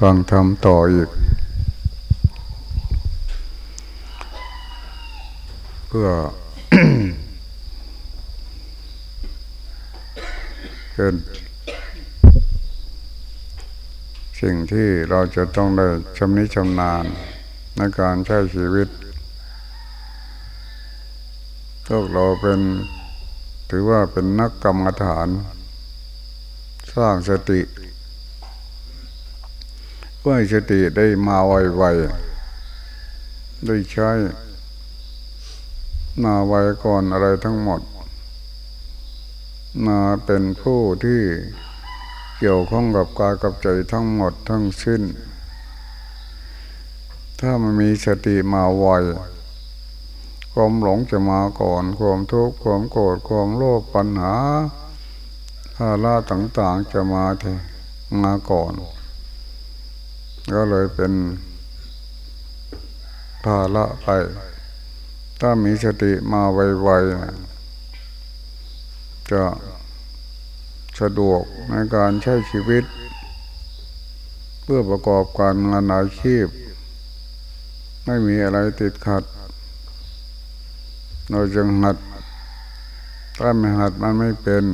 ฟังทำต่ออีก เพื่อเป็นสิ่งที่เราจะต้องได้ชำนิชำนาญในการใช้ชีวิตพวกเราเป็นถือว่าเป็นนักกรรมฐาน สร้างสติ เพื่อให้สติได้มาไวๆได้ใช้มาไวก่อนอะไรทั้งหมด มาเป็นผู้ที่เกี่ยวข้องกับกายกับใจทั้งหมดทั้งสิ้น ถ้ามันมีสติมาไวความหลงจะมาก่อน ความทุกข์ความโกรธความโลภปัญหาภาระต่าง ๆ จะมาเทมาก่อน ก็เลยเป็นภาระไป ถ้ามีสติมาไวๆจะสะดวกในการใช้ชีวิต เพื่อประกอบการงานอาชีพ ไม่มีอะไรติดขัด เราจึงหัด ถ้าไม่หัดมันไม่เป็น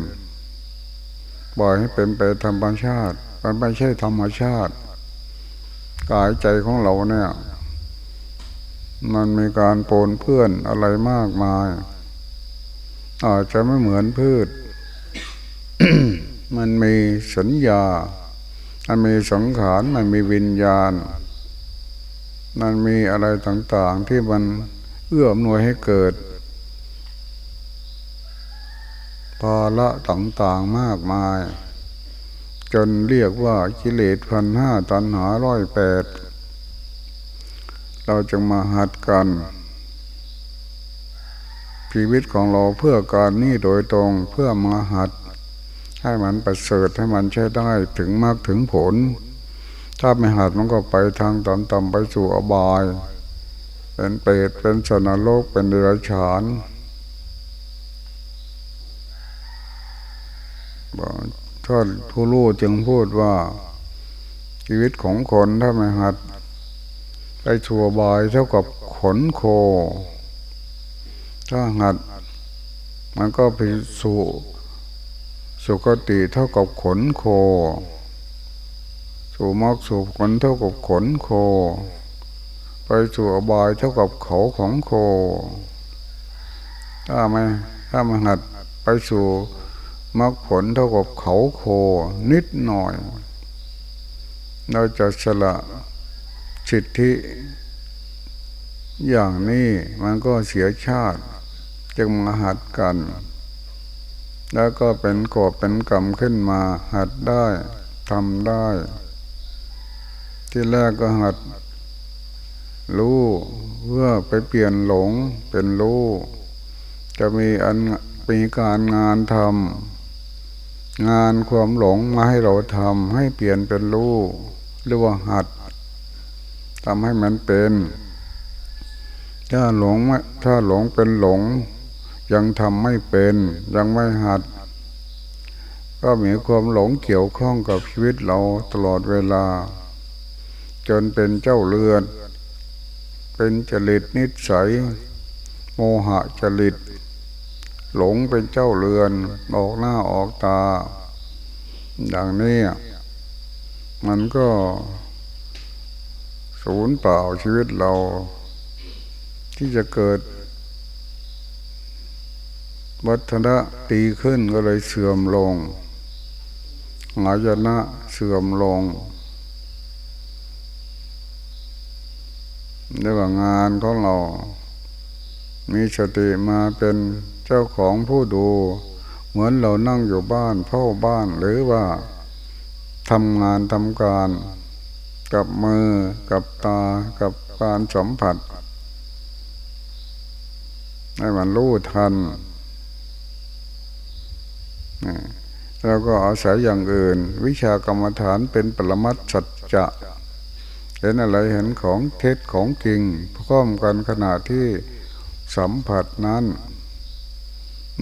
ปล่อยให้เป็นไปธรรมชาติ มันไม่ใช่ธรรมชาติ กายใจของเราเนี่ย มันมีการโปนเพื่อนอะไรมากมาย อาจจะไม่เหมือนพืช มันมีสัญญา มันมีสังขาร มันมีวิญญาณ มันมีอะไรต่างๆที่มันเอื้ออำนวยให้เกิดภาละต่างๆมากมาย จนเรียกว่ากิเลสพันห้าตันหาร้อยแปด เราจะมาหัดกัน ชีวิตของเราเพื่อการนี้โดยตรงเพื่อมาหัด ให้มันประเสริฐให้มันใช้ได้ถึงมากถึงผล ถ้าไม่หัดมันก็ไปทางต่ำๆไปสู่อบาย เป็นเปรตเป็นสนรกเป็นเดรัจฉาน ท่านผู้รู้จึงพูดว่า ชีวิตของคนถ้าไม่หัดไปชัวบายเท่ากับขนโค ถ้าหัด มันก็ไปสู่สุคติเท่ากับขนโค สู่มอกสู่ขนเท่ากับขนโค ไปสู่อบายเท่ากับเขาของโค ถ้าไม่ถ้ามาหัดไปสู่ มรรคผลเท่ากับเขาโคนิดหน่อย เราจะสละสิทธิอย่างนี้มันก็เสียชาติ จึงมาหัดกัน แล้วก็เป็นกอบเป็นกรรมขึ้นมาหัดได้ทำได้ ที่แรกก็หัด รู้เพื่อไปเปลี่ยนหลงเป็นรู้ จะมีอันมีการงานทำ งานความหลงมาให้เราทำให้เปลี่ยนเป็นรู้หรือว่าหัดทำให้มันเป็น ถ้าหลงถ้าหลงเป็นหลง ยังทำไม่เป็น ยังไม่หัด ก็มีความหลงเกี่ยวข้องกับชีวิตเราตลอดเวลา จนเป็นเจ้าเรือน เป็นจริตนิสัย โมหะจริต หลงเป็นเจ้าเรือนออกหน้าออกตา อย่างนี้มันก็สูญเปล่าชีวิตเรา ที่จะเกิด วัฒนะตีขึ้นก็เลยเสื่อมลงหายนะเสื่อมลงเรียกว่างานของเรา มีสติมาเป็น เจ้าของผู้ดู เหมือนเรานั่งอยู่บ้านเฝ้าบ้านหรือว่าทำงานทำการ กับมือกับตากับการสัมผัส ให้มันรู้ทันแล้วก็อาศัยอย่างอื่น วิชากรรมฐานเป็นปรมัตสัจจะเห็นอะไรเห็นของเท็จของจริงพร้อมกันขณะที่สัมผัสนั้น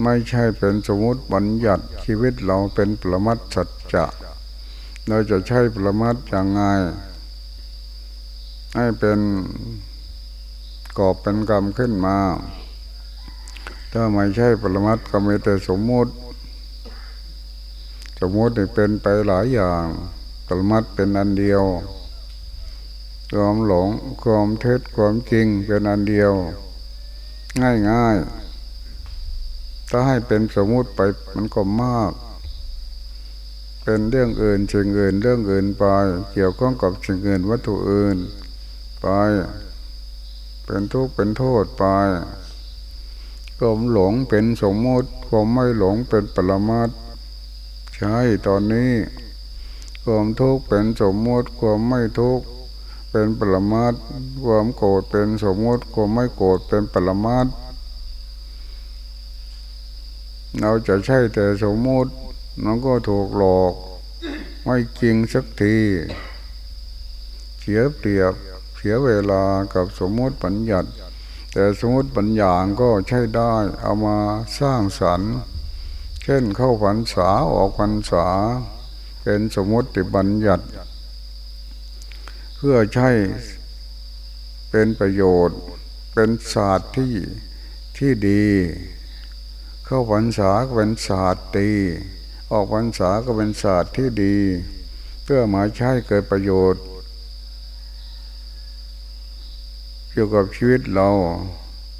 ไม่ใช่เป็นสมมติบัญญัติชีวิตเราเป็นปรมัตสัจจะเราจะใช้ปรมัตอย่างไงให้เป็นกอบเป็นกรรมขึ้นมา ถ้าไม่ใช่ปรมัตก็มีแต่สมมติ สมมติเป็นไปหลายอย่างปรมัตเป็นอันเดียวความหลงความเท็จความจริงเป็นอันเดียว ง่ายง่าย ถ้าให้เป็นสมมุติไปมันก็มาก เป็นเรื่องอื่นสิ่งอื่นเรื่องอื่นไป เกี่ยวข้องกับสิ่งอื่นวัตถุอื่น ไป เป็นทุกข์เป็นโทษไปความหลงเป็นสมมุติความไม่หลงเป็นปรมัตใช่ตอนนี้ความทุกข์เป็นสมมุติความไม่ทุกข์เป็นปรมัตความโกรธเป็นสมมุติความไม่โกรธเป็นปรมัต เราจะใช่แต่สมมุติมันก็ถูกหลอก ไม่จริงสักที เสียเปรียบเสียเวลากับสมมติปัญญัติแต่สมมติปัญญาก็ใช้ได้ เอามาสร้างสรรค์ เช่นเข้าพรรษาออกพรรษา เป็นสมมติบัญญัติ เพื่อใช้เป็นประโยชน์ เป็นศาสตร์ที่ที่ดี เข้าพรรษาก็เป็นศาสตร์ดีออกพรรษาก็เป็นศาสตร์ที่ดี เพื่อมาใช้เกิดประโยชน์ เกี่ยวกับชีวิตเรา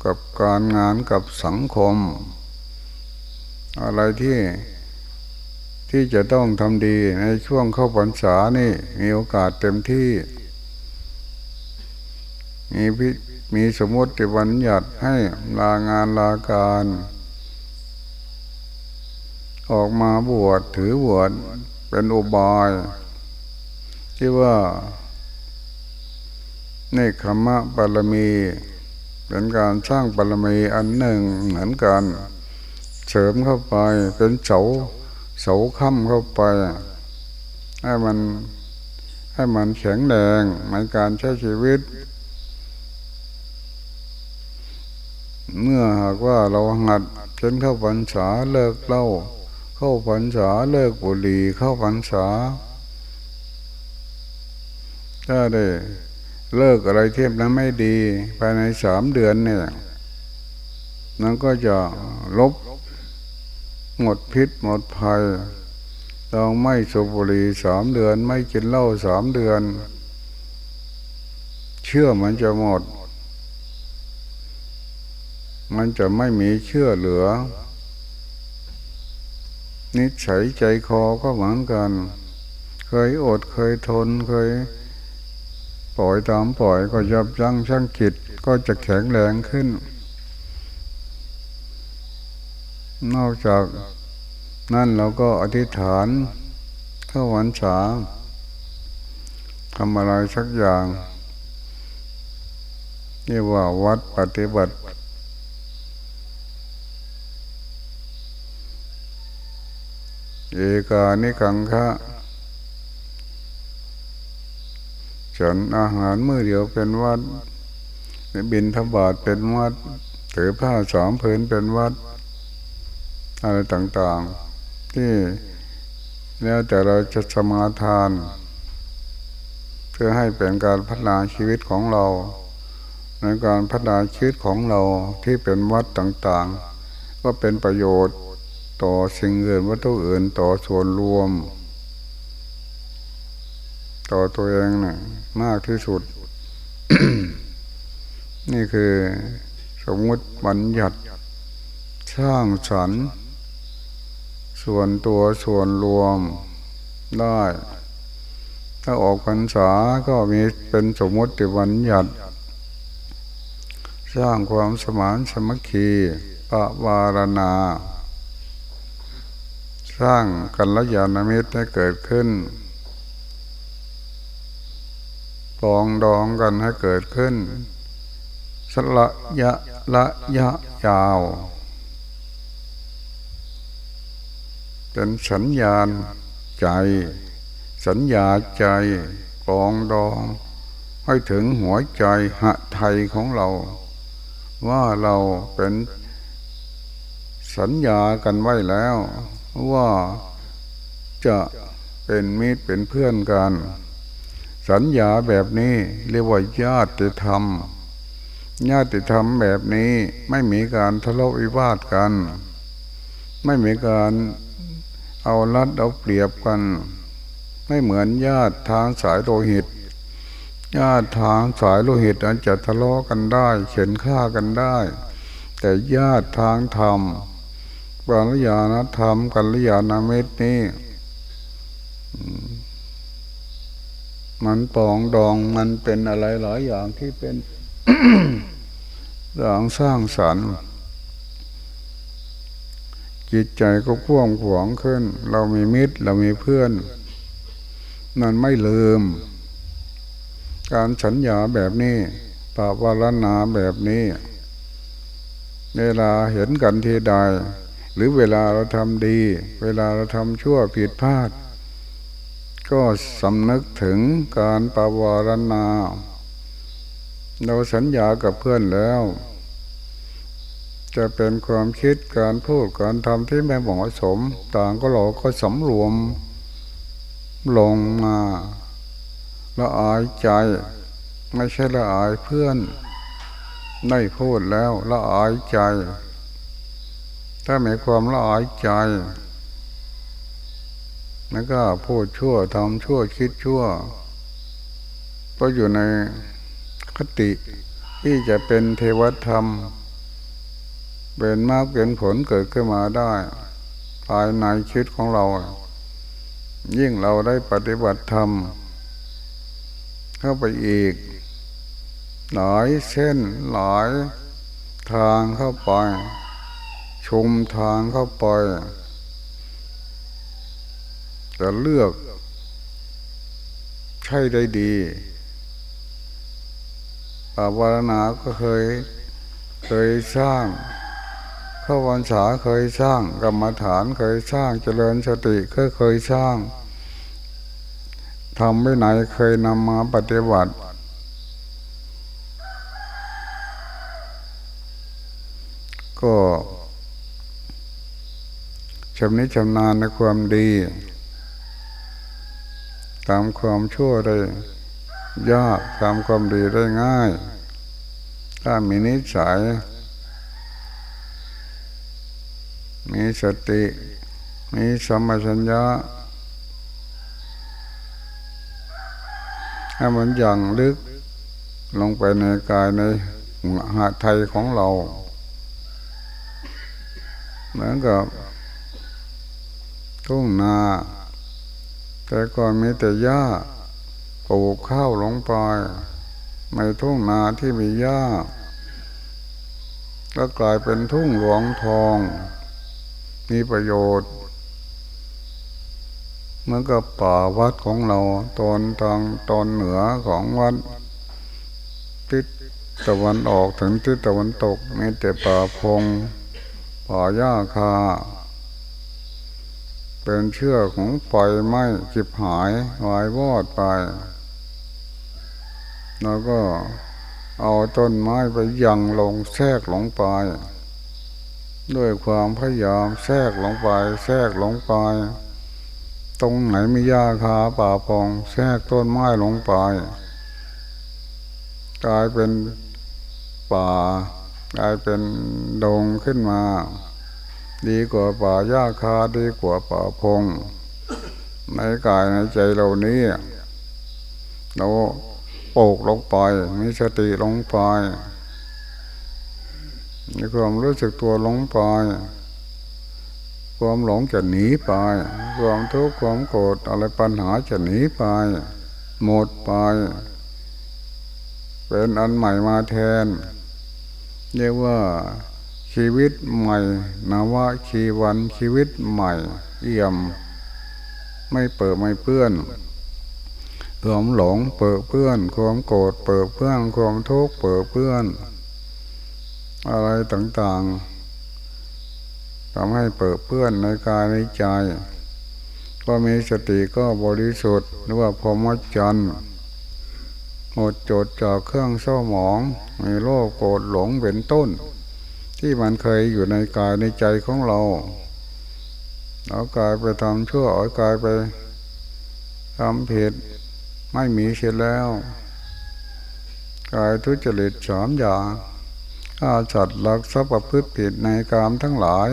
กับการงานกับสังคม อะไรที่ที่จะต้องทำดีในช่วงเข้าพรรษานี่มีโอกาสเต็มที่ มีพิมีสมมติบัญญัติให้ลางานลาการ ออกมาบวชถือบวชเป็นอุบายที่ว่าในคำมะบารมี เป็นการสร้างบารมีอันหนึ่งเหมือนกันเสริมเข้าไปเป็นเสาเสาค้ำเข้าไป ให้มันให้มันแข็งแรงในการใช้ชีวิต เมื่อหากว่าเราหัดจนเข้าพรรษาเลิกเล่า เข้าพรรษาเลิกบุหรี่เข้าพรรษา ถ้าได้เลิกอะไรเทียบนั้นไม่ดี ภายในสามเดือนเนี่ยนั่นก็จะลบ หมดพิษหมดภัย ต้องไม่สูบบุหรี่สามเดือน ไม่กินเหล้าสามเดือน เชื่อมันจะหมด มันจะไม่มีเชื่อเหลือ นิสัยใจคอก็เหมือนกัน เคยอดเคยทนเคย ปล่อยตามปล่อยก็ยับยั้งชั่งจิตก็จะแข็งแรงขึ้น นอกจากนั่นเราก็อธิษฐานเข้าวันษาทำอะไรสักอย่างเรียกว่าวัดปฏิบัติ เอกานิกังคะฉันอาหารมื้อเดียวเป็นวัดบินทบาทเป็นวัดถือผ้าสามผืนเป็นวัด อะไรต่างๆ ที่แล้วแต่เราจะสมาทาน เพื่อให้เป็นการพัฒนาชีวิตของเรา ในการพัฒนาชีวิตของเราที่เป็นวัดต่างๆ ก็เป็นประโยชน์ ต่อสิ่งอื่นวัตถุอื่นต่อส่วนรวม ต่อตัวเองนะ่ะมากที่สุด นี่คือสมมติบัญญัติสร้างสรรค์ส่วนตัวส่วนรวมได้ ถ้าออกพรรษาก็มีเป็นสมมติบัญญัติสร้างความสมานสมัคคีปะวารณา สร้างกัลยาณมิตรให้เกิดขึ้นปองดองกันให้เกิดขึ้น สละยะละยะยาว เป็นสัญญาณใจ สัญญาใจปองดองให้ถึงหัวใจหะไทยของเรา ว่าเราเป็นสัญญากันไว้แล้ว ว่าจะเป็นมิตรเป็นเพื่อนกัน สัญญาแบบนี้เรียกว่าญาติธรรม ญาติธรรมแบบนี้ไม่มีการทะเลาะวิวาทกัน ไม่มีการเอารัดเอาเปรียบกัน ไม่เหมือนญาติทางสายโลหิต ญาติทางสายโลหิตอาจจะทะเลาะกันได้ เข็นฆ่ากันได้ แต่ญาติทางธรรม กัลยาณธรรมกัลยาณมิตรนี่มันปองดองมันเป็นอะไรหลายอย่างที่เป็นเรื่องสร้างสรรค์จิตใจก็กว้างขวงขึ้น เรามีมิตรเรามีเพื่อนมันไม่ลืม การสัญญาแบบนี้ปาวารณาแบบนี้ เวลาเห็นกันทีใด หรือเวลาเราทำดี เวลาเราทำชั่วผิดพลาด ก็สำนึกถึงการปาวารณา เราสัญญากับเพื่อนแล้ว จะเป็นความคิดการพูดการทำที่ไม่เหมาะสม ต่างก็เราก็สำรวมลงมาละอายใจ ไม่ใช่ละอายเพื่อนได้พูดแล้วละอายใจ ถ้ามีความละอายใจแล้วก็พูดชั่วทำชั่วคิดชั่ว ก็อยู่ในคติที่จะเป็นเทวธรรม เป็นมากเป็นผลเกิดขึ้นมาได้ ภายในชีวิตของเรา ยิ่งเราได้ปฏิบัติธรรม เข้าไปอีก หลายเส้นหลายทางเข้าไป ชุมทางเข้าไป จะเลือก ใช่ได้ดีปาวารณาก็เคย เคยสร้างเข้าวันษาเคยสร้าง กรรมฐานเคยสร้างเจริญสติก็เคยสร้างทำไม่ไหนเคยนำมาปฏิบัติ ก็ ชำนิชำนาญในความดีตามความชั่วได้ยากทำความดีได้ง่าย ถ้ามีนิสัย มีสติ มีสมัชัญญะให้มันอย่างลึกลงไปในกายในหาไทยของเรา เหมือนกับ ทุ่งนา แต่ก่อนมีแต่หญ้าปลูกข้าวลงไปในทุ่งนาที่มีหญ้าก็กลายเป็นทุ่งหลวงทอง มีประโยชน์เมื่อกับป่าวัดของเราตอนทางตอนเหนือของวัดทิศตะวันออกถึงทิศตะวันตกมีแต่ป่าพงป่าหญ้าคา เป็นเชื่อของไฟไหม้จิบหายวายวอดไป แล้วก็เอาต้นไม้ไปยังลงแทรกลงไป ด้วยความพยายามแทรกลงไป แทรกลงไป ตรงไหนมีหญ้าคาป่าพอง แทรกต้นไม้ลงไป กลายเป็นป่ากลายเป็นดงขึ้นมา ดีกว่าป่าหญ้าคาดีกว่าป่าพง ในกายในใจเรานี้เราโปกลงไปมีสติลงไปมีความรู้สึกตัวลงไปความหลงจะหนีไป ความทุกข์ความโกรธอะไรปัญหาจะหนีไป หมดไป เป็นอันใหม่มาแทน เรียกว่า ชีวิตใหม่นาวะชีวันชีวิตใหม่ เอี่ยม ไม่เปิดไม่เปื้อนความหลงเปิดเพื่อน ความโกรธเปิดเพื่อนความทุกข์เปิดเพื่อน อะไรต่างๆทำให้เปิดเพื่อนในกายในใจ ก็มีสติก็บริสุทธิ์หรือว่าพรหมจรรย์หมดจดจากเครื่องเศร้าหมอง มีโลภโกรธหลงเป็นต้น ที่มันเคยอยู่ในกายในใจของเราเอากายไปทำชั่วเอากายไปทำผิดไม่มีเสียแล้ว กายทุจริตสามอย่างอาสัตว์ลักทรัพย์ประพฤติผิดในกามทั้งหลาย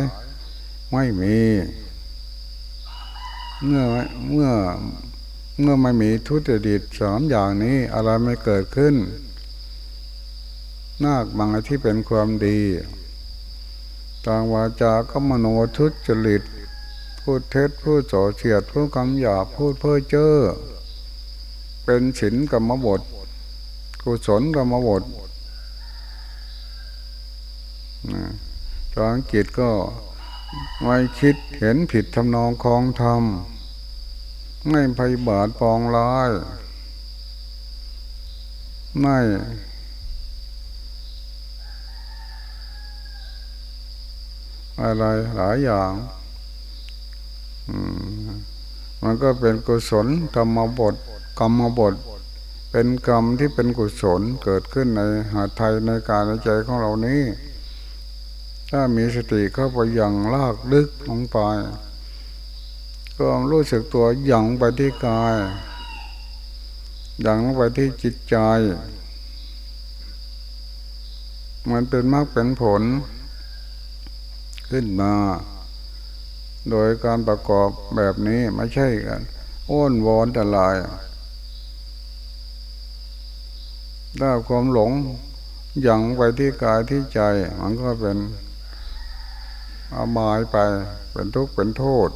ไม่มี เมื่อเมื่อเมื่อไม่มีทุจริตสามอย่างนี้อะไรไม่เกิดขึ้น นาคบางที่เป็นความดี ต่างวาจาก็มโนทุจริต พูดเท็จพูดโสเฉียดพูดคำหยาพูดเพ้อเจ้อเป็นศีลกรรมบทกุศลกรรมบททางจิตก็ไม่คิดเห็นผิดทำนองคองธรรมไม่ไยบาทปองร้ายไม่ อะไรหลายอย่างมันก็เป็นกุศลธรรมบทกรรมบท เป็นกรรมที่เป็นกุศลเกิดขึ้นในหาไทยในการในใจของเรานี้ ถ้ามีสติเข้าไปอย่างลากลึกลงไปก็รู้สึกตัวย่างไปที่กายย่างไปที่จิตใจ มันเป็นมากเป็นผล ขึ้นมา โดยการประกอบแบบนี้ไม่ใช่กันอ้อนวอนแต่ลายถ้าความหลงย่างไปที่กายที่ใจ มันก็เป็นอาบายไป เป็นทุกข์เป็นโทษ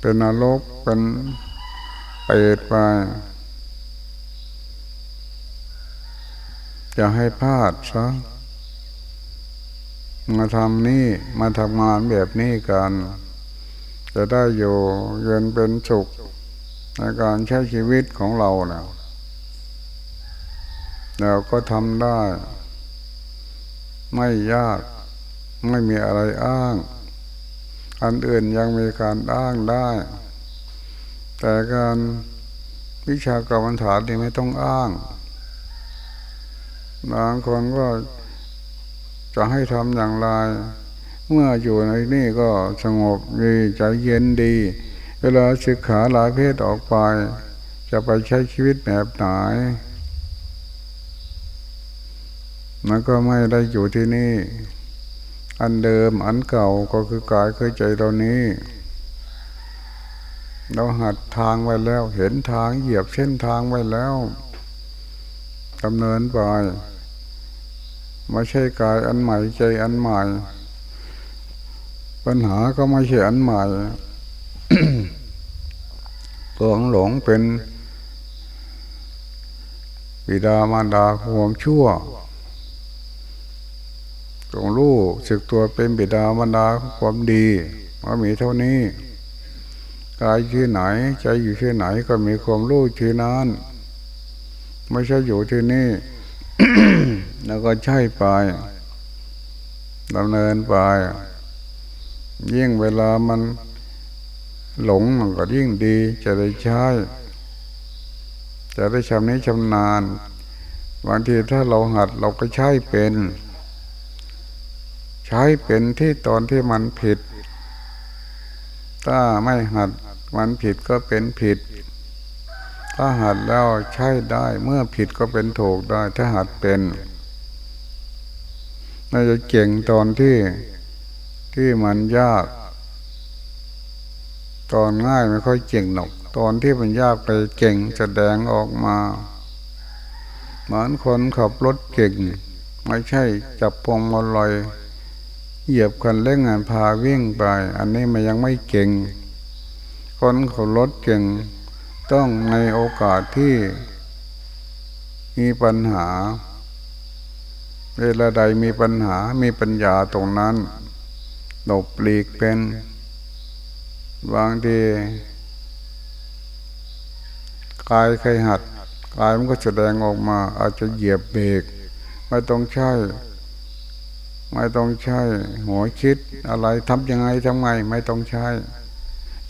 เป็นนรกเป็นเปรตไปจะให้พลาดซะ มาทำนี่มาทำงานแบบนี้กัน จะได้อยู่เย็นเป็นสุขในการใช้ชีวิตของเราเนะเราก็ทำได้ ไม่ยากไม่มีอะไรอ้าง อันอื่นยังมีการอ้างได้ แต่การวิชากรรมฐานนี่ไม่ต้องอ้างบางคนก็ จะให้ทำอย่างไร เมื่ออยู่ในนี่ก็สงบดีใจเย็นดี เวลาศึกขาหลายเพศออกไป จะไปใช้ชีวิตแบบไหนมันก็ไม่ได้อยู่ที่นี่ อันเดิมอันเก่าก็คือกายคือใจเรานี้ เราหัดทางไว้แล้ว เห็นทางเหยียบเส้นทางไว้แล้วดำเนินไป ไม่ใช่กายอันใหม่ใจอันใหม่ ปัญหาก็ไม่ใช่อันใหม่ตัวหลงเป็นบิดามารดาความชั่วจงรู้สึกตัวเป็นบิดามารดาความดีว่ามีเท่านี้กายที่ไหน ใจอยู่ที่ไหนก็มีความรู้ที่นั้น ไม่ใช่อยู่ที่นี่ แล้วก็ใช่ไปดำเนินไปยิ่งเวลามันหลงมันก็ยิ่งดี จะได้ใช้ จะได้ชำนี้ชำนาญบางทีถ้าเราหัดเราก็ใช้เป็น ใช้เป็นที่ตอนที่มันผิด ถ้าไม่หัดมันผิดก็เป็นผิด ถ้าหัดแล้วใช้ได้เมื่อผิดก็เป็นถูกได้ถ้าหัดเป็น น่าจะเก่งตอนที่ที่มันยาก ตอนง่ายไม่ค่อยเก่งหรอก ตอนที่มันยากไปเก่งแสดงออกมาเหมือนคนขับรถเก่ง ไม่ใช่จับพวงมาลัยเหยียบคันเร่งงานพาวิ่งไป อันนี้มันยังไม่เก่ง คนขับรถเก่ง ต้องในโอกาสที่มีปัญหา เวลาใดมีปัญหามีปัญญาตรงนั้นหลบหลีกเป็นบางทีกายเคยหัดกายมันก็แสดงออกมา อาจจะเหยียบเบรกไม่ต้องใช้ไม่ต้องใช้หัวคิดอะไรทำยังไงทำไง ไม่ต้องใช้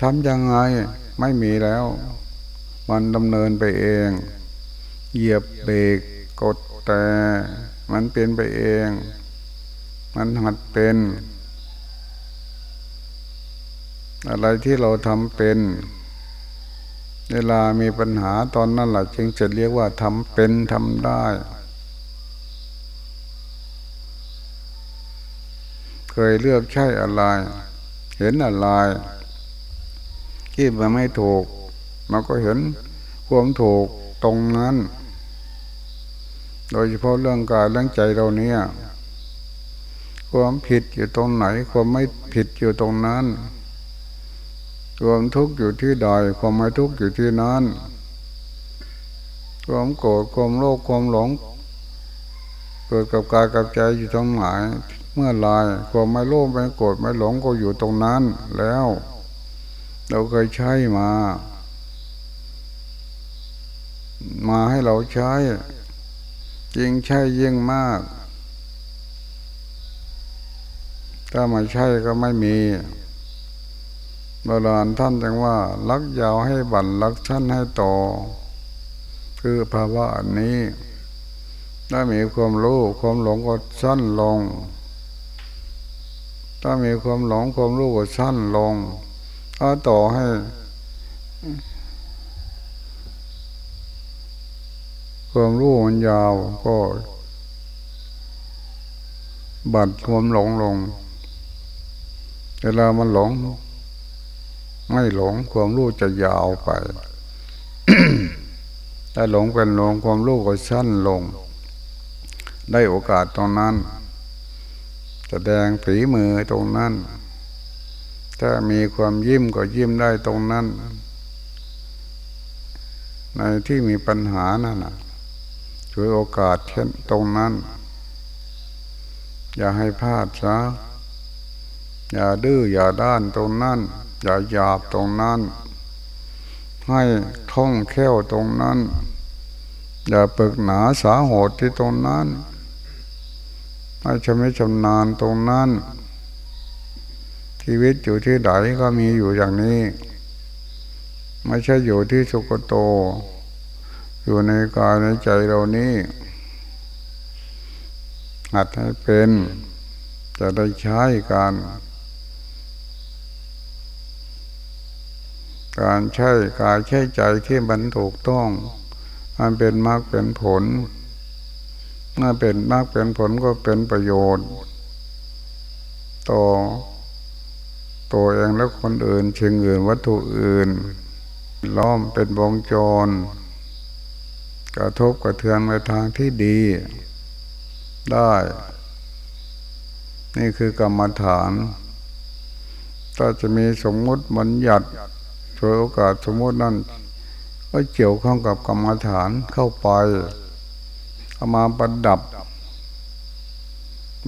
ทำยังไงไม่มีแล้ว มันดำเนินไปเอง เหยียบเบรกกดแต่ มันเป็นไปเอง มันหัดเป็น อะไรที่เราทำเป็น เวลามีปัญหาตอนนั้นแหละจึงจะเรียกว่าทำเป็นทำได้ เคยเลือกใช่อะไร เห็นอะไร ที่มันไม่ถูก มันก็เห็นความถูกตรงนั้น โดยเฉพาะเรื่องกายเรื่องใจเราเนี่ย ความผิดอยู่ตรงไหน ความไม่ผิดอยู่ตรงนั้น ความทุกข์อยู่ที่ใด ความไม่ทุกข์อยู่ที่นั้น ความโกรธความโลภความหลงเกิดกับกายกับใจอยู่ตรงไหนเมื่อลายความไม่โลภไม่โกรธไม่หลงก็อยู่ตรงนั้นแล้ว เราเคยใช้มา มาให้เราใช้ จริงใช่ยิ่งมาก ถ้าไม่ใช่ก็ไม่มีโบราณท่านจึงว่า ลักยาวให้บั่นลักชั้นให้โตคือภาวะนนี้ ถ้ามีความรู้ความหลงก็สั้นลง ถ้ามีความหลงความรู้ก็สั้นลงถ้าต่อให้ ความรู้มันยาวก็บัดความหลงลง เวลามันหลง ไม่หลงความรู้จะยาวไป ถ้าหลงเป็นหลงความรู้ก็สั้นลง ได้โอกาสตรงนั้น แสดงฝีมือตรงนั้น ถ้ามีความยิ้มก็ยิ้มได้ตรงนั้น ในที่มีปัญหานั่นนะ ช่วยโอกาสเช่นตรงนั้น อย่าให้พลาดซะอย่าดื้ออย่าด้านตรงนั้น อย่าหยาบตรงนั้น ให้ท่องแค่วตรงนั้น อย่าปึกหนาสาโหดที่ตรงนั้น ให้ชำนิชำนาญตรงนั้น ชีวิตอยู่ที่ไหนก็มีอยู่อย่างนี้ ไม่ใช่อยู่ที่สุกโต อยู่ในกายในใจเรานี้หัดให้เป็น จะได้ใช้การ การใช้กายใช้ใจที่มันถูกต้อง มันเป็นมากเป็นผลเมื่อเป็นมากเป็นผลก็เป็นประโยชน์ ต่อตัวเองและคนอื่นเชิงอื่นวัตถุอื่น ล้อมเป็นวงจร กระทบกระเทือนในทางที่ดี ได้ นี่คือกรรมฐาน ถ้าจะมีสมมุติมันหยัดโดยโอกาสสมมตินั้นก็เกี่ยวข้องกับกรรมฐานเข้าไปเอามาประดับ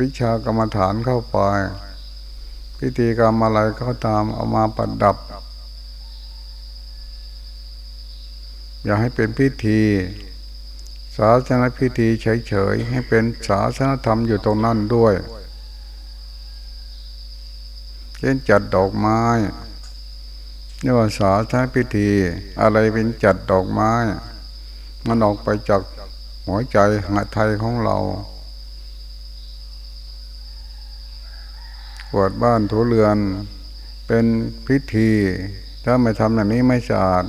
วิชากรรมฐานเข้าไป พิธีกรรมอะไรก็ตามเอามาประดับ อย่าให้เป็นพิธี ศาสนาพิธีเฉยๆให้เป็นศาสนธรรมอยู่ตรงนั้นด้วยเช่นจัดดอกไม้นี่ว่าสาธาพิธี อะไรเป็นจัดดอกไม้ มันออกไปจากหัวใจหาไทยของเรากวดบ้านถูเรือนเป็นพิธี ถ้าไม่ทำอย่างนี้ไม่สะอาด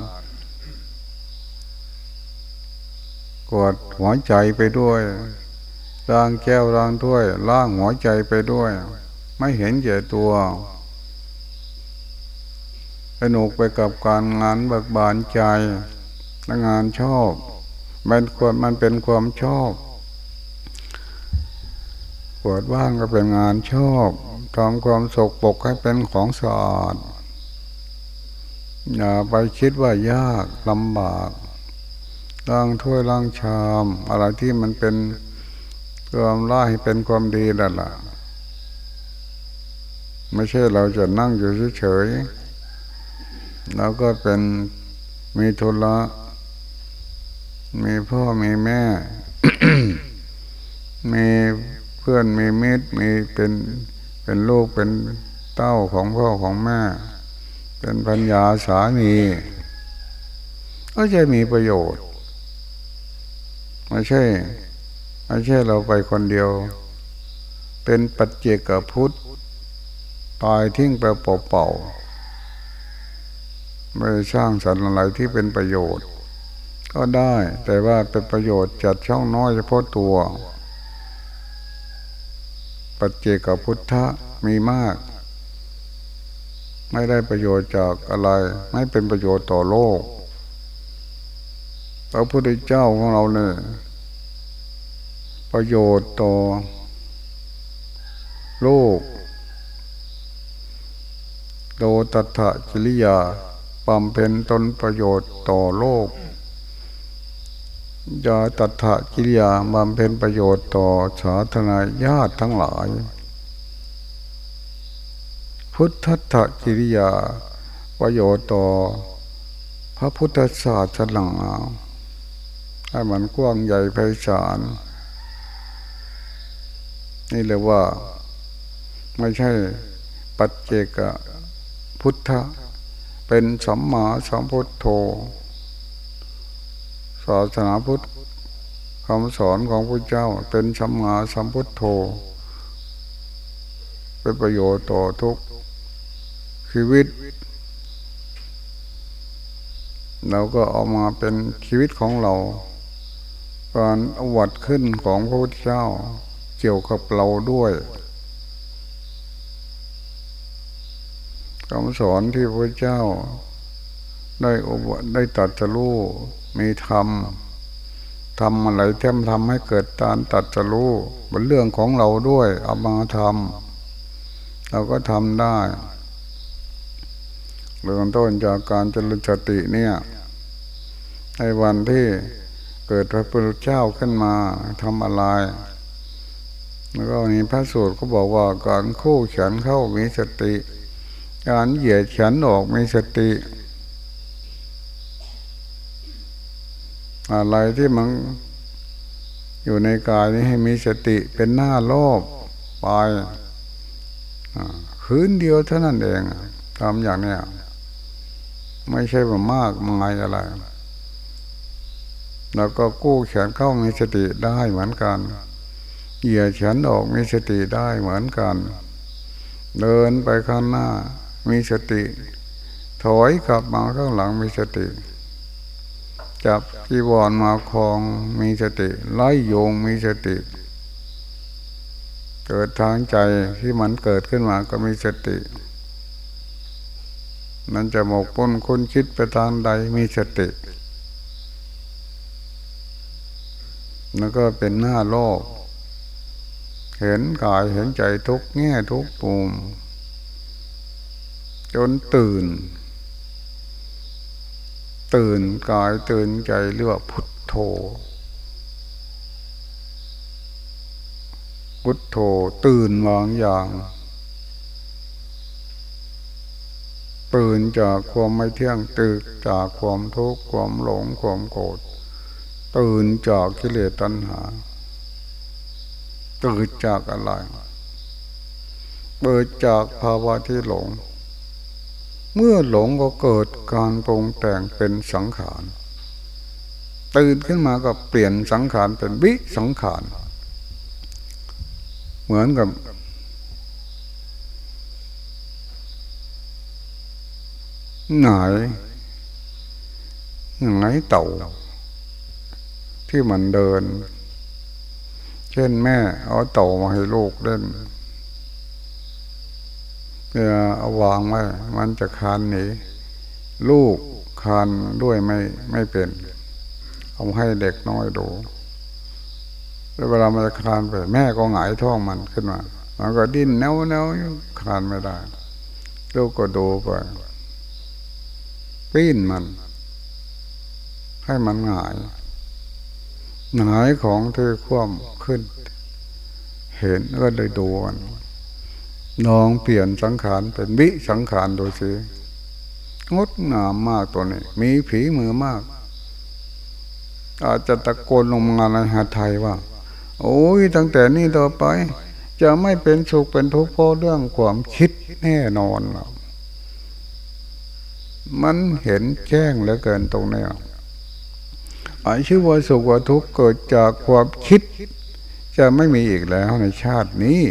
กวดหัวใจไปด้วยล้างแก้วล้างถ้วยล้างหัวใจไปด้วย ไม่เห็นเจ่ตัวสนุกไปกับการงานเบิกบานใจและงานชอบ มันควรมันเป็นความชอบปวดว่างก็เป็นงานชอบทำความสกปกให้เป็นของสะอาดอย่าไปคิดว่ายากลำบาก ล้างถ้วยล้างชาม อะไรที่มันเป็นความร้ายเป็นความดีนั่นแหละไม่ใช่เราจะนั่งอยู่เฉยแล้วก็เป็นมีทุละมีพ่อมีแม่ มีเพื่อนมีมิตรมีเป็นเป็นลูกเป็นเต้าของพ่อของแม่ เป็นปัญญาสามีก็จะมีประโยชน์ ไม่ใช่ไม่ใช่เราไปคนเดียว เป็นปัจเจกพุทธตายทิ้งไปเปล่าๆไม่สร้างสรรค์อะไรที่เป็นประโยชน์ ก็ได้ แต่ว่าเป็นประโยชน์จัดช่องน้อยเฉพาะตัว ปัจเจกพุทธะมีมาก ไม่ได้ประโยชน์จากอะไร ไม่เป็นประโยชน์ต่อโลก พระพุทธเจ้าของเราเนี่ยประโยชน์ต่อโลกโดตัถะกิริยาบำเพ็ญตนประโยชน์ต่อโลกยาตัถะกิริยาบำเพ็ญประโยชน์ต่อสาธารณญาติทั้งหลาย พุทธัตกิริยาประโยชน์ต่อพระพุทธศาสนา ให้มันกว้างใหญ่ไพศาลนี่เลยว่าไม่ใช่ปัจเจกพุทธะเป็นสัมมาสัมพุทโธศาสนาพุทธคำสอนของพระเจ้าเป็นสัมมาสัมพุทโธเป็นประโยชน์ต่อทุกชีวิต เราก็เอามาเป็นชีวิตของเรา การอวัดขึ้นของพระพุทธเจ้าเกี่ยวกับเราด้วยคำสอนที่พระเจ้า ได้อบได้ตัดจะรู้มีธรรมทำอะไรเท่มทำให้เกิดการตัดจะรู้เป็นเรื่องของเราด้วย เอามาทำเราก็ทำได้เริ่มต้นจากการเจริญสติเนี่ยในวันที่ เกิดพระพุทธเจ้าขึ้นมาทำอะไร แล้วก็นี้พระสูตรก็บอกว่าการคู่เขียนเข้ามีสติ การเหยียดฉันออกมีสติ อะไรที่มันอยู่ในกายนี้ให้มีสติเป็นหน้าโลบไปคืนเดียวเท่านั้นเองทำอย่างนี้ไม่ใช่ว่ามากมายอะไร แล้วก็กู้แขนเข้ามีสติได้เหมือนกัน เหยียดฉันออกมีสติได้เหมือนกัน เดินไปข้างหน้ามีสติ ถอยกลับมาข้างหลังมีสติ จับกีวรมาคลองมีสติ ไล่โยงมีสติ เกิดทางใจที่มันเกิดขึ้นมาก็มีสติมันจะหมกปุ้นคุณคิดไปทางใดมีสติ แล้วก็เป็นหน้าโลก เห็นกายเห็นใจทุกแง่ทุกปุ่มจนตื่น ตื่นกายตื่นใจเรียกว่าพุทโธ พุทโธตื่นวางอย่างตื่นจากความไม่เที่ยงตื่นจากความทุกข์ความหลงความโกรธ ตื่นจากกิเลสตัณหา ตื่นจากอะไรเปิดจากภาวะที่หลง เมื่อหลงก็เกิดการปรุงแต่งเป็นสังขาร ตื่นขึ้นมาก็เปลี่ยนสังขารเป็นวิสังขาร เหมือนกับ หงายหงายเต่า ที่มันเดิน เช่นแม่เอาเต่ามาให้ลูกเล่นเมื่อเอาวางไว้มันจะคานหนีลูกคานด้วยไม่ไม่เป็น เอาให้เด็กน้อยดูแล้วเวลามันจะคานไปแม่ก็หงายท้องมันขึ้นมามันก็ดิ้นแนวแนวคานไม่ได้ลูกก็ดูไปปีนมัน ให้มันหงาย หงายของเธอคว่ำขึ้น เห็นก็เลยดูมันลองเปลี่ยนสังขารเป็นวิสังขารโดยสิงดงามมากตัวนี้ มีผีมือมาก อาจจะตะโกนลงมาในหาไทยว่า โอ้ยตั้งแต่นี้ต่อไป จะไม่เป็นสุขเป็นทุกข์เพราะเรื่องความคิดแน่นอนแล้วมันเห็นแจ้งเหลือเกินตรงนี้ อาชื่อว่าสุขว่าทุกข์เกิดจากความคิด จะไม่มีอีกแล้วในชาตินี้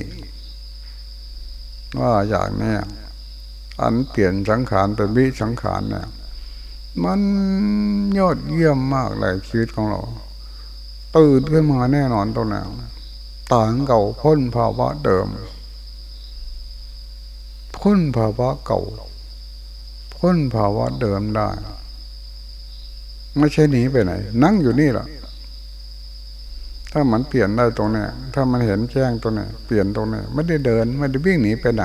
ว่าอย่างนี้อันเปลี่ยนสังขารเป็นวิสังขารเนี่ยมันยอดเยี่ยมมากเลยชีวิตของเรา ตื่นขึ้นมาแน่นอนตรงนั้นต่างเก่าพ้นภาวะเดิม พ้นภาวะเก่า พ้นภาวะเดิมได้ ไม่ใช่หนีไปไหน นั่งอยู่นี่แหละถ้ามันเปลี่ยนได้ตรงนี้ถ้ามันเห็นแจ้งตรงนี้เปลี่ยนตรงนี้ไม่ได้เดิน ไม่ได้วิ่งหนีไปไหน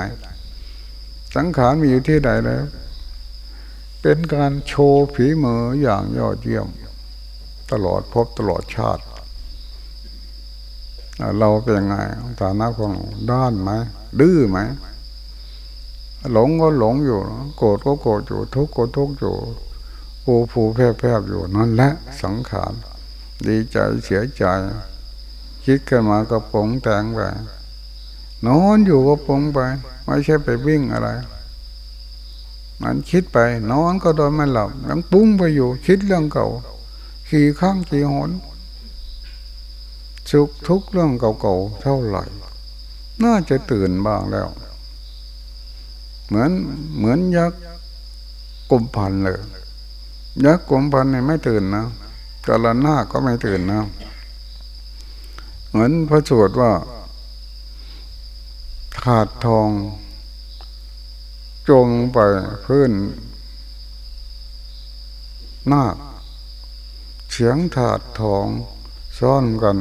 สังขารมีอยู่ที่ใดแล้ว เป็นการโชว์ฝีมืออย่างยอดเยี่ยม ตลอดพบตลอดชาติ เราเป็นยังไงฐานะของด้านไหมดื้อไหมหลงก็หลงอยู่ โกรธก็โกรธอยู่ ทุกข์ก็ทุกข์อยู่ ผูผูแพร่ๆอยู่นั่นแหละสังขาร ดีใจเสียใจ คิดขึ้นมาก็ปงแต่งไปนอนอยู่ก็ปงไป ไม่ใช่ไปวิ่งอะไร มันคิดไป นอนก็โดนไม่หลับยังปุ้งไปอยู่ คิดเรื่องเก่า ขี่ข้างขี่หนสุขทุกเรื่องเก่าๆเท่าไหร่ น่าจะตื่นบ้างแล้ว เหมือนเหมือนยักษ์กลมพันเลย ยักษ์กลมพันเนี่ยไม่ตื่นนะกาลนาก็ไม่ตื่นนะ เหมือนพระสวดว่า ถาดทอง จงไปพื้นนาคเสียงถาดทอง ซ่อนกัน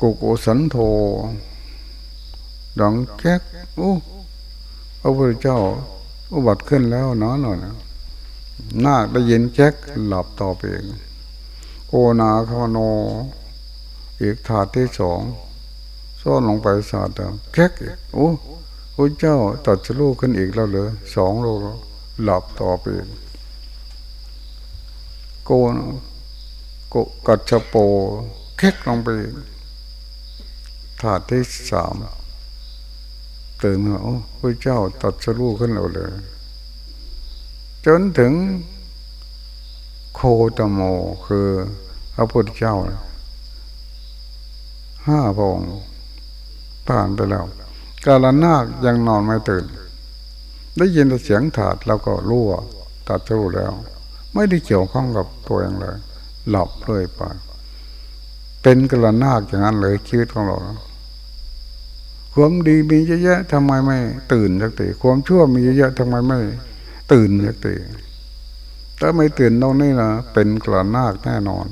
กุกุสันโธดังแก๊กโอ้พระพุทธเจ้า อุบัติขึ้นแล้วเนาะหน่อยนะ นาคได้ยินแจ๊กหลับต่อไปเองโอนาคาโน อีกถาดที่สองซ่อนลงไปสาดเดิมแก๊กโอ้พระเจ้าตัดสู้ขึ้นอีกแล้วเลยสองโลหลับต่อไปโกนโกกัจโปแก๊กลงไปถาดที่สามตื่นมาโอ้พระเจ้าตัดสู้ขึ้นแล้วเลย จนถึงโคตโมคือพระพุทธเจ้าห้าพงผ่านไปแล้ว กาลนาคยังนอนไม่ตื่น ได้ยินเสียงถาดแล้วก็รู้ว่าตัดสู้แล้ว ไม่ได้เกี่ยวข้องกับตัวเองเลย หลับเลยไปเป็นกาลนาคอย่างนั้นเลยชีวิตของเราความดีมีเยอะแยะทำไมไม่ตื่นสักทีความชั่วมีเยอะแยะทำไมไม่ ตื่นสักทีถ้าไม่ตื่นตรงนี้นะเป็นกระนาคแน่นอน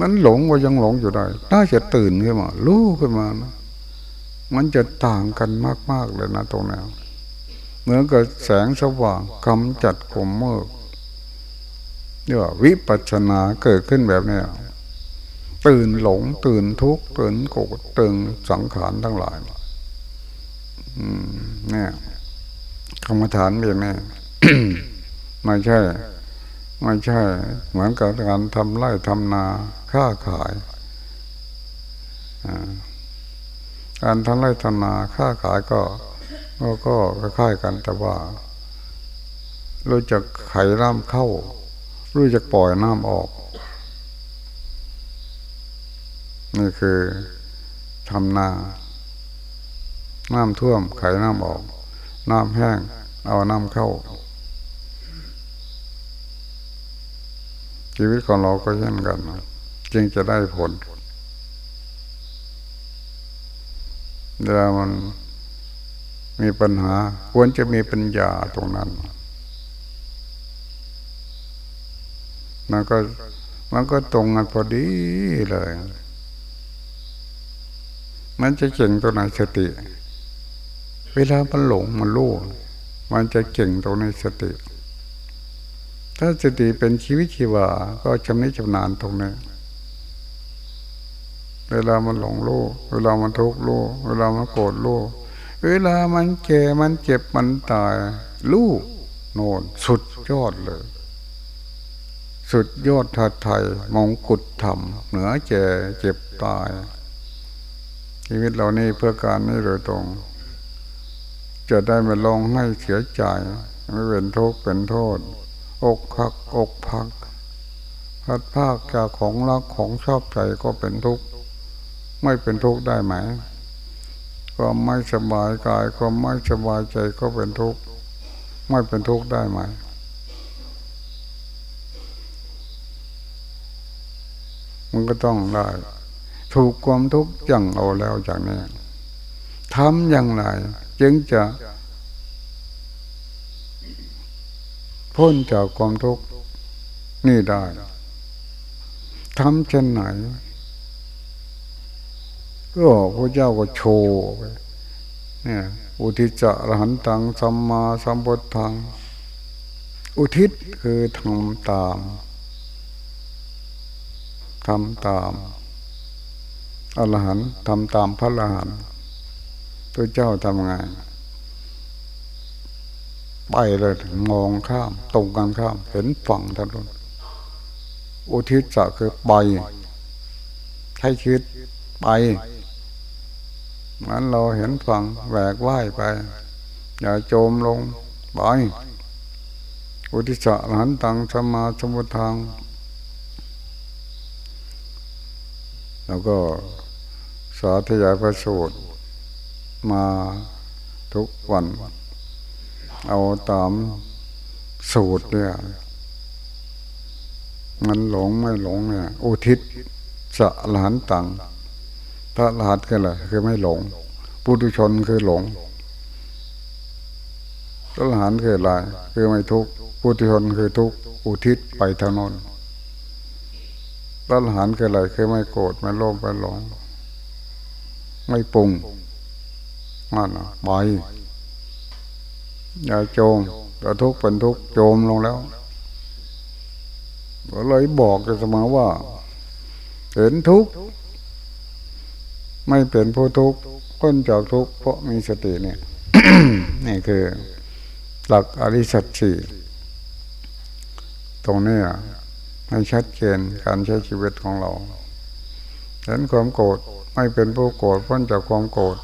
มันหลงว่ายังหลงอยู่ได้ถ้าจะตื่นขึ้นมารู้ขึ้นมานะมันจะต่างกันมาก ๆ เลยนะตรงนี้เหมือนกับแสงสว่างกำจัดขมเมฆเรียกว่าวิปัสนาเกิดขึ้นแบบนี้ตื่นหลง ตื่นทุกข์ตื่นโกรธตื่นสังขารทั้งหลาย อืมเนี่ย กรรมฐานเป็นแน่ไม่ใช่ ไม่ใช่ เหมือนกับการทำไร่ทำนาค้าขายการทำไร่ทำนาค้าขายก็ก็คล้ายกันแต่ว่ารู้จักไขน้ำเข้า รู้จักปล่อยน้ำออก นี่คือทำนา น้ำท่วมไขน้ำออก น้ำแห้ง เอาน้ำเข้า ชีวิตของเราก็เช่นกัน จึงจะได้ผลเวลามันมีปัญหา ควรจะมีปัญญาตรงนั้น มันก็มันก็ตรงกันพอดีเลย มันจะเก่งตัวไหนสติ เวลามันหลงมันรู้มันจะเก่งตรงในสติ ถ้าสติเป็นชีวิตชีวา ก็ชำนิชำนาญตรงนี้เวลามันหลงโลกเวลามันทุกข์โลกเวลามันโกรธโลกเวลามันแก่มันเจ็บมันตายลูกโน่นสุดยอดเลย สุดยอดทัดไทยมองกุดธรรมเหนือแก่เจ็บตาย ชีวิตเรานี่เพื่อการนี้โดยตรง จะได้มาลองให้เสียใจไม่เป็นทุกข์เป็นโทษ อกหักอกพักพัดภาคจากของรักของชอบใจก็เป็นทุกข์ไม่เป็นทุกข์ได้ไหมความไม่สบายกายความไม่สบายใจก็เป็นทุกข์ไม่เป็นทุกข์ได้ไหมมันก็ต้องได้ ถูกความทุกข์ยั่งเอาแล้วจากนี้ทำอย่างไร จึงจะพ้นจากความทุกข์นี่ได้ทำเช่นไหน ก็พระเจ้าก็โชว์เนี่ยอุทิศะรหันตังสัมมาสัมพุทธัง อุทิศคือทำตามทำตามอรหันต์ทำตามพระอรหันต์ พระเจ้าทำไงไปเลยมองข้ามตรงกันข้าม เห็นฝั่งถนนอุทิศจะคือไปให้คิดไปมันเราเห็นฝั่งแหวกว่ายไป อย่าโจมลงไปอุทิศะหันตังสมาสมุทางแล้วก็สาธยายพระสูตร มาทุกวัน เอาตามสูตรเนี่ยมันหลงไม่หลงเนี่ยอุทิศสะหลานตังพระรหัสคืออะไรคือไม่หลงปุถุชนคือหลงพระรหัสคืออะไรคือไม่ทุกข์ปุถุชนคือทุกข์อุทิศไปทางโน้นพระรหัสคืออะไรคือไม่โกรธไม่โลภไม่หลง ไม่ปรุง นั่นไปอย่าโจมแต่ทุกข์เป็นทุกข์โจมลงแล้วก็เลยบอกกันเสมอว่า เห็นทุกข์ไม่เป็นผู้ทุกข์พ้นจากทุกข์เพราะมีสติเนี่ยนี่คือ หลักอริสัตสีตรงนี้ให้ชัดเจนการใช้ชีวิตของเราเห็นความโกรธไม่เป็นผู้โกรธพ้นจากความโกรธ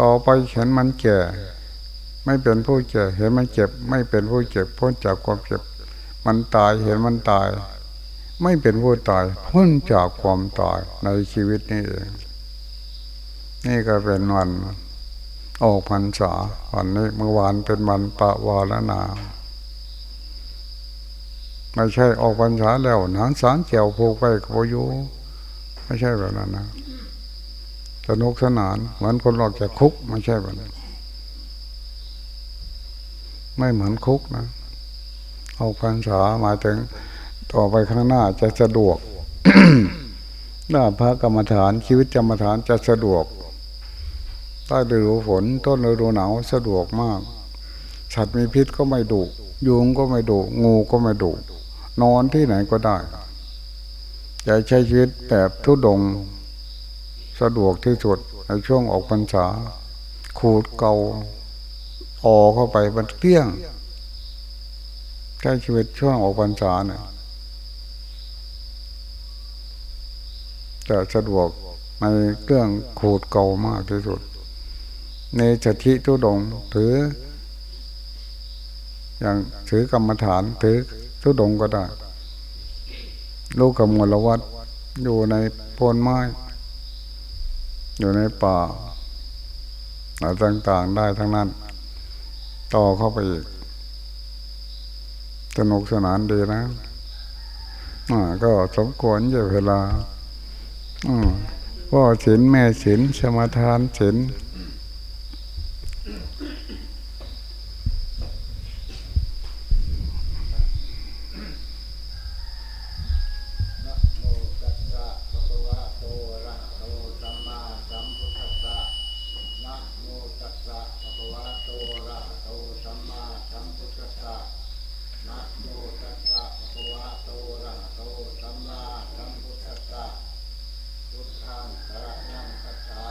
ต่อไปเห็นมันแก่ ไม่เป็นผู้แก่เห็นมันเจ็บ ไม่เป็นผู้เจ็บพ้นจากความเจ็บ มันตายเห็นมันตาย ไม่เป็นผู้ตาย พ้นจากความตายในชีวิตนี้เองนี่ก็เป็นวันออกพรรษาวันนี้เมื่อวานเป็นวันปะวาลนาไม่ใช่ออกพรรษาแล้วหนังสารเกี่ยวผูกไปกับโยไม่ใช่แบบนั้นนะ สนุกสนาน เหมือนคนออกจากคุกไม่ใช่แบบนั้นไม่เหมือนคุกนะออกพรรษามาถึงต่อไปข้างหน้าจะสะดวกหน้าพระกรรมฐานชีวิตกรรมฐานจะสะดวกใต้ฤดูฝนต้นฤดูหนาวสะดวกมาก สัตว์มีพิษก็ไม่ดุยุงก็ไม่ดุงูก็ไม่ดุนอนที่ไหนก็ได้จะใช้ชีวิตแบบทุดง สะดวกที่สุดในช่วงออกพรรษา ขูดเกาออเข้าไปมันเปี้ยงใช้ชีวิตช่วงออกพรรษาเนี่ยจะสะดวกในเรื่องขูดเกามากที่สุด ในสถิทุดงถือ อย่างถือกรรมฐานถือทุดงก็ได้ ลูกกับมลวัดอยู่ในโพนไม้ อยู่ในป่าอะไรต่างๆได้ทั้งนั้น ต่อเข้าไปอีกสนุกสนานดีนะอ่าก็สมควรอยู่เวลาพ่อศีลแม่ศีลสมาทานศีล